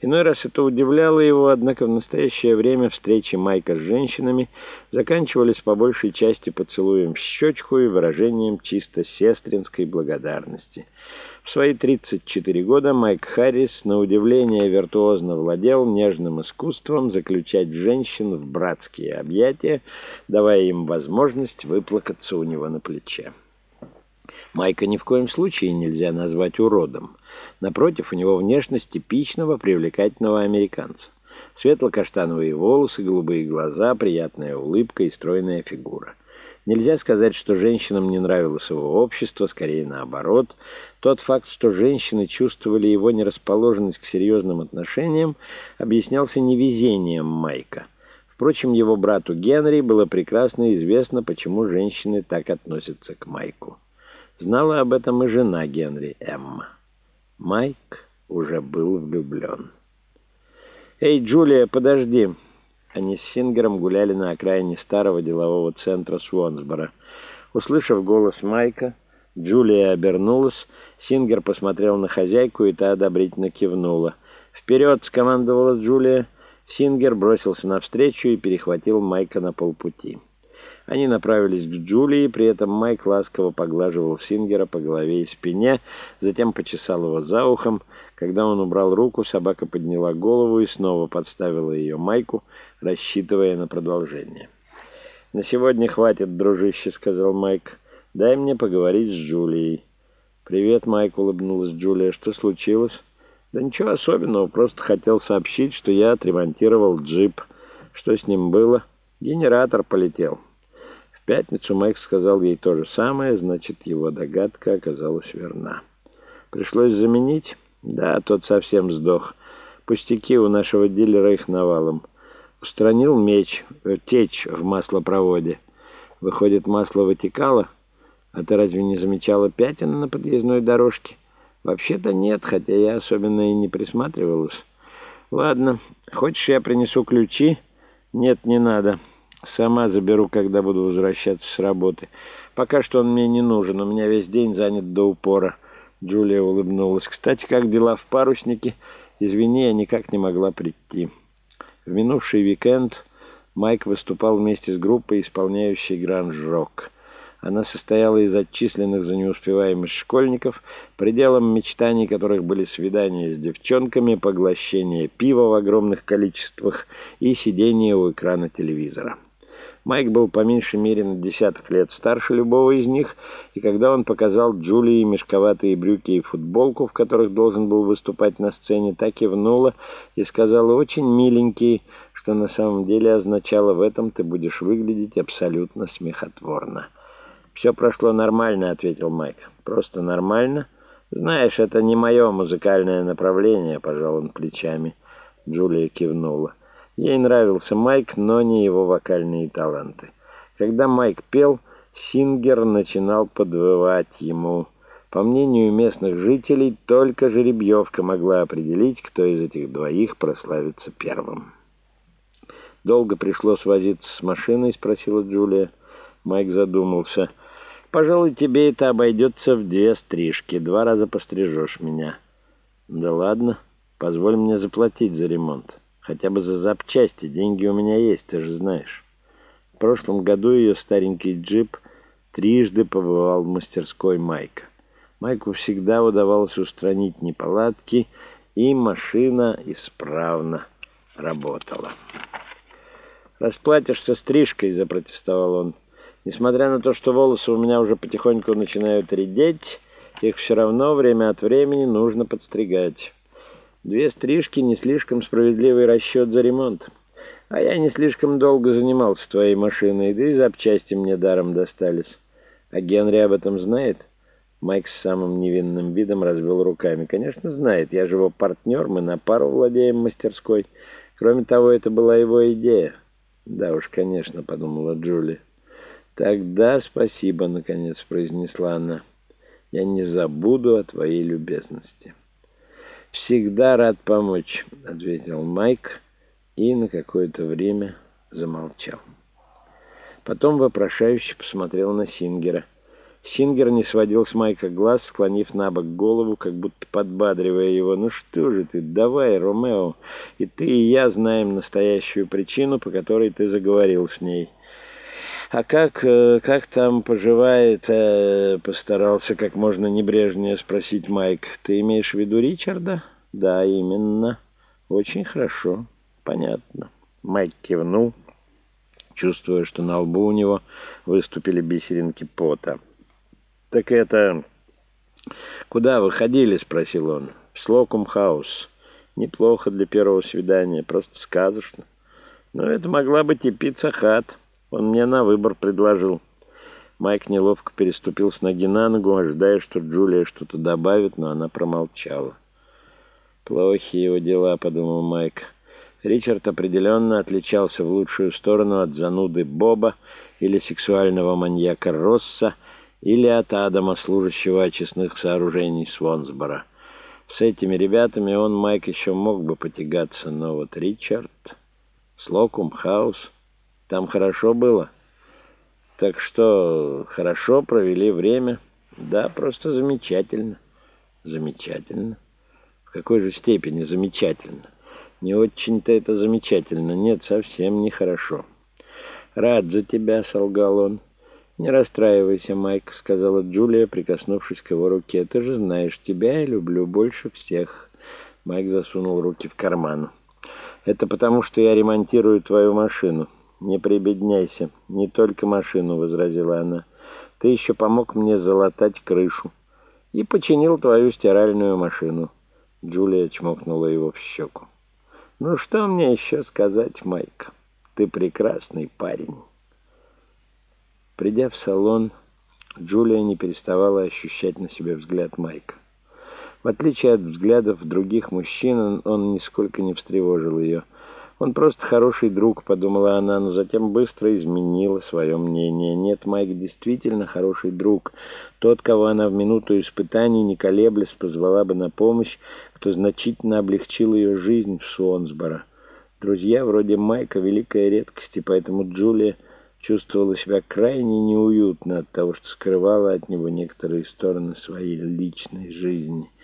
Иной раз это удивляло его, однако в настоящее время встречи Майка с женщинами заканчивались по большей части поцелуем в щечку и выражением чисто сестринской благодарности. В свои 34 года Майк Харрис на удивление виртуозно владел нежным искусством заключать женщин в братские объятия, давая им возможность выплакаться у него на плече. Майка ни в коем случае нельзя назвать уродом. Напротив, у него внешность типичного привлекательного американца. Светло-каштановые волосы, голубые глаза, приятная улыбка и стройная фигура. Нельзя сказать, что женщинам не нравилось его общество, скорее наоборот. Тот факт, что женщины чувствовали его нерасположенность к серьезным отношениям, объяснялся невезением Майка. Впрочем, его брату Генри было прекрасно известно, почему женщины так относятся к Майку. Знала об этом и жена Генри, Эмма. Майк уже был влюблен. «Эй, Джулия, подожди!» Они с Сингером гуляли на окраине старого делового центра Суонсбора. Услышав голос Майка, Джулия обернулась, Сингер посмотрел на хозяйку, и та одобрительно кивнула. «Вперед!» — скомандовала Джулия. Сингер бросился навстречу и перехватил Майка на полпути. Они направились к Джулии, при этом Майк ласково поглаживал Сингера по голове и спине, затем почесал его за ухом. Когда он убрал руку, собака подняла голову и снова подставила ее Майку, рассчитывая на продолжение. «На сегодня хватит, дружище», — сказал Майк. «Дай мне поговорить с Джулией». «Привет, Майк», — улыбнулась Джулия. «Что случилось?» «Да ничего особенного, просто хотел сообщить, что я отремонтировал джип. Что с ним было?» «Генератор полетел» пятницу Майк сказал ей то же самое, значит, его догадка оказалась верна. Пришлось заменить? Да, тот совсем сдох. Пустяки у нашего дилера их навалом. Устранил меч, э, течь в маслопроводе. Выходит, масло вытекало? А ты разве не замечала пятен на подъездной дорожке? Вообще-то нет, хотя я особенно и не присматривалась. Ладно, хочешь, я принесу ключи? Нет, не надо. Сама заберу, когда буду возвращаться с работы. Пока что он мне не нужен, у меня весь день занят до упора». Джулия улыбнулась. «Кстати, как дела в паруснике? Извини, я никак не могла прийти». В минувший уикенд Майк выступал вместе с группой, исполняющей гранж-рок. Она состояла из отчисленных за неуспеваемость школьников, пределом мечтаний которых были свидания с девчонками, поглощение пива в огромных количествах и сидение у экрана телевизора. Майк был по меньшей мере на десяток лет старше любого из них, и когда он показал Джулии мешковатые брюки и футболку, в которых должен был выступать на сцене, так кивнула и сказала «очень миленький», что на самом деле означало «в этом ты будешь выглядеть абсолютно смехотворно». «Все прошло нормально», — ответил Майк. «Просто нормально?» «Знаешь, это не мое музыкальное направление», — пожал он плечами. Джулия кивнула. Ей нравился Майк, но не его вокальные таланты. Когда Майк пел, Сингер начинал подвывать ему. По мнению местных жителей, только жеребьевка могла определить, кто из этих двоих прославится первым. «Долго пришлось возиться с машиной?» — спросила Джулия. Майк задумался. «Пожалуй, тебе это обойдется в две стрижки. Два раза пострижешь меня». «Да ладно. Позволь мне заплатить за ремонт». Хотя бы за запчасти. Деньги у меня есть, ты же знаешь. В прошлом году ее старенький джип трижды побывал в мастерской Майка. Майку всегда удавалось устранить неполадки, и машина исправно работала. «Расплатишься стрижкой», — запротестовал он. «Несмотря на то, что волосы у меня уже потихоньку начинают редеть, их все равно время от времени нужно подстригать». Две стрижки — не слишком справедливый расчет за ремонт. А я не слишком долго занимался твоей машиной, да и запчасти мне даром достались. А Генри об этом знает?» Майк с самым невинным видом развел руками. «Конечно, знает. Я же его партнер, мы на пару владеем мастерской. Кроме того, это была его идея». «Да уж, конечно», — подумала Джули. «Тогда спасибо», — наконец произнесла она. «Я не забуду о твоей любезности». «Всегда рад помочь», — ответил Майк и на какое-то время замолчал. Потом вопрошающе посмотрел на Сингера. Сингер не сводил с Майка глаз, склонив на бок голову, как будто подбадривая его. «Ну что же ты, давай, Ромео, и ты, и я знаем настоящую причину, по которой ты заговорил с ней». «А как, э, как там поживает?» э, — постарался как можно небрежнее спросить Майк. «Ты имеешь в виду Ричарда?» «Да, именно. Очень хорошо. Понятно». Майк кивнул, чувствуя, что на лбу у него выступили бисеринки пота. «Так это...» «Куда вы ходили?» — спросил он. «В Слокум-хаус. Неплохо для первого свидания, просто сказочно. Но это могла быть и Pizza Hut. Он мне на выбор предложил». Майк неловко переступил с ноги на ногу, ожидая, что Джулия что-то добавит, но она промолчала. «Плохие его дела», — подумал Майк. Ричард определенно отличался в лучшую сторону от зануды Боба или сексуального маньяка Росса, или от Адама, служащего очистных сооружений Свонсбора. С этими ребятами он, Майк, еще мог бы потягаться, но вот Ричард, Слокум, Хаус, там хорошо было. Так что хорошо провели время. Да, просто замечательно. Замечательно. Какой же степени замечательно? Не очень-то это замечательно. Нет, совсем нехорошо. Рад за тебя, солгал он. «Не расстраивайся, Майк», — сказала Джулия, прикоснувшись к его руке. «Ты же знаешь, тебя я люблю больше всех». Майк засунул руки в карман. «Это потому, что я ремонтирую твою машину. Не прибедняйся. Не только машину», — возразила она. «Ты еще помог мне залатать крышу и починил твою стиральную машину». Джулия чмокнула его в щеку. «Ну что мне еще сказать, Майк? Ты прекрасный парень». Придя в салон, Джулия не переставала ощущать на себе взгляд Майка. В отличие от взглядов других мужчин, он нисколько не встревожил ее. «Он просто хороший друг», — подумала она, но затем быстро изменила свое мнение. «Нет, Майк действительно хороший друг. Тот, кого она в минуту испытаний, не колеблясь, позвала бы на помощь, кто значительно облегчил ее жизнь в Суонсборо. Друзья вроде Майка — великая редкость, и поэтому Джулия чувствовала себя крайне неуютно от того, что скрывала от него некоторые стороны своей личной жизни —